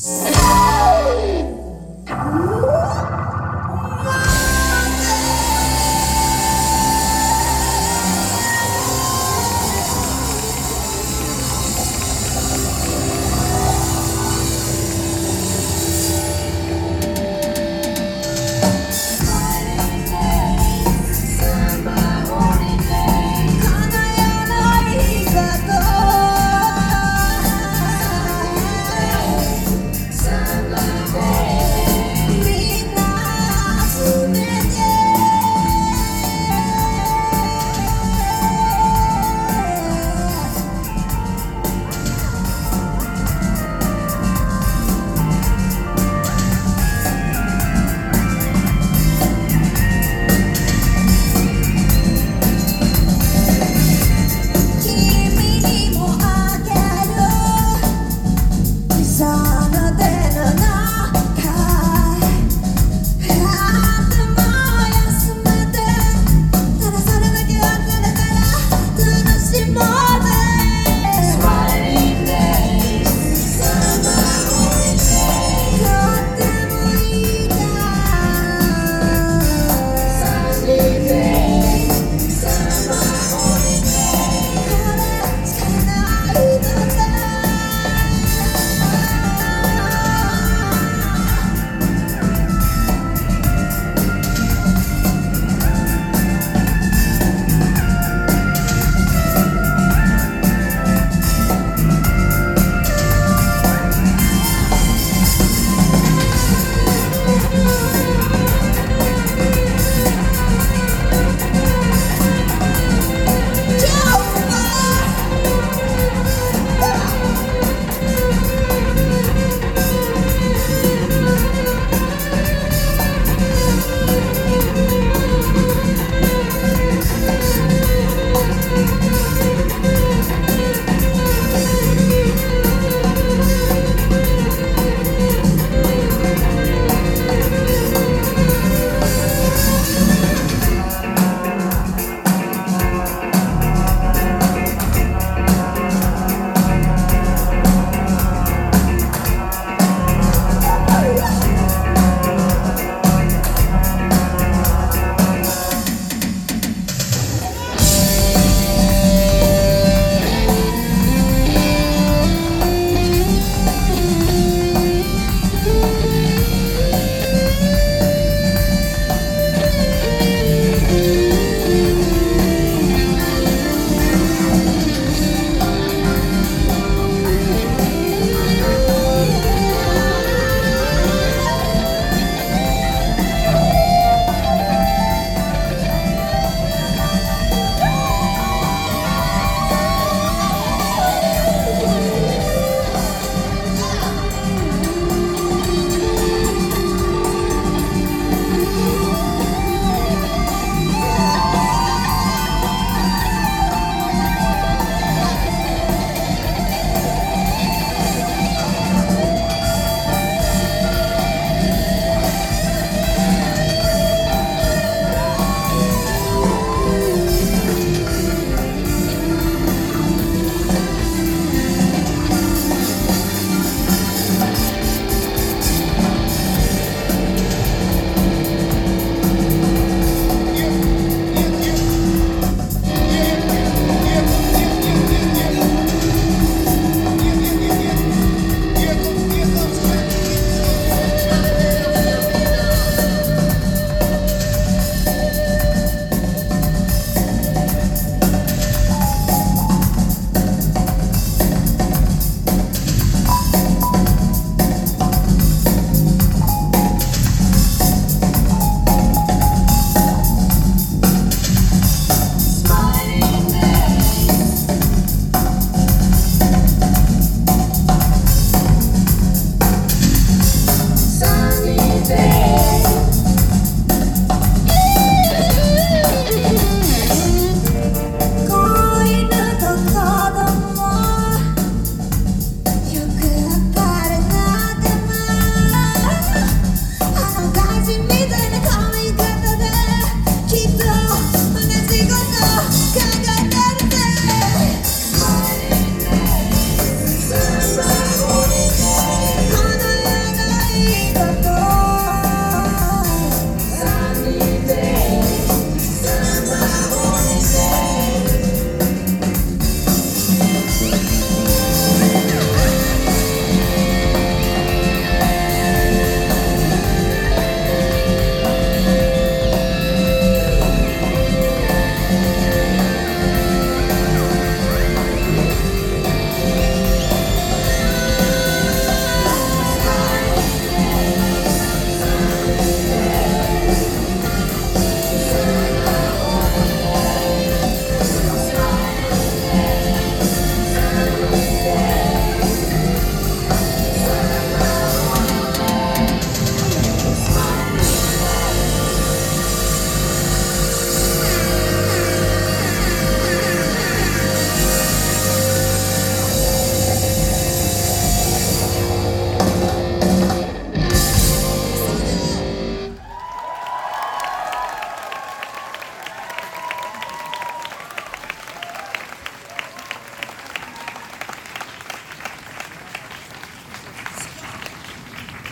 Yes.